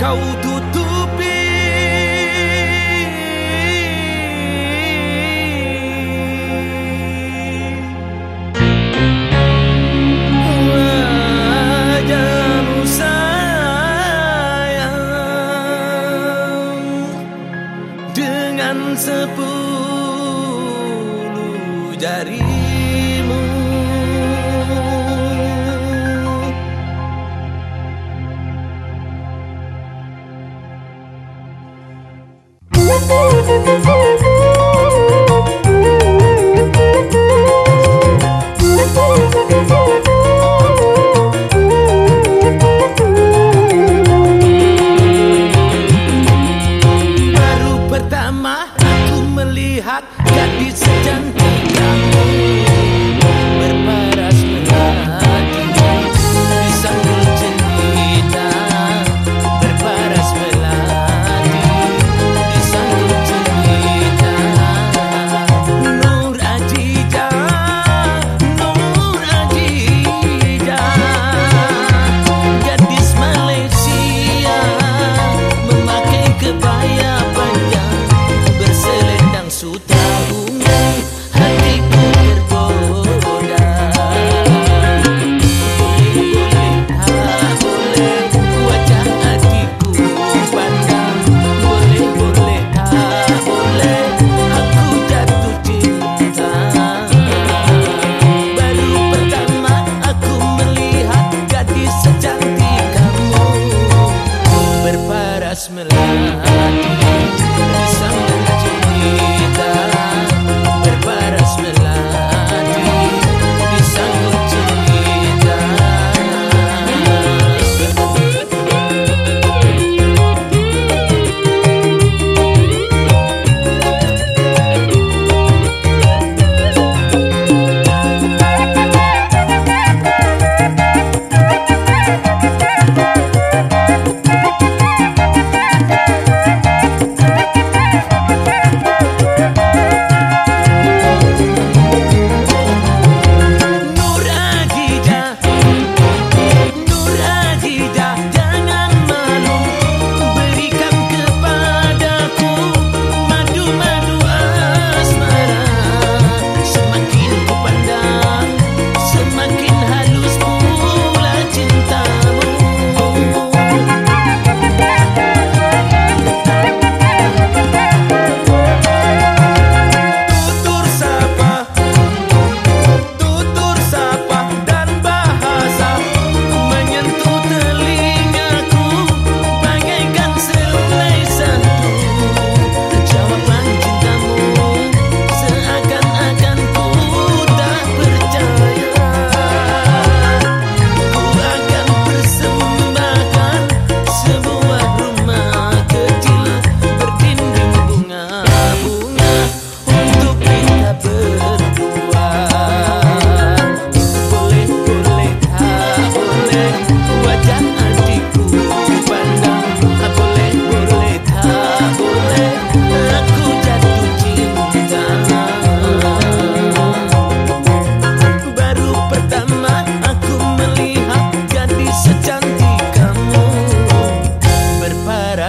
Kau tutupi. Wajahmu sayang Dengan sepuluh jarimu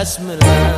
basmalar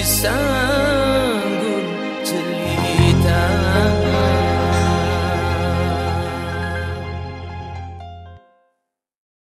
Santo.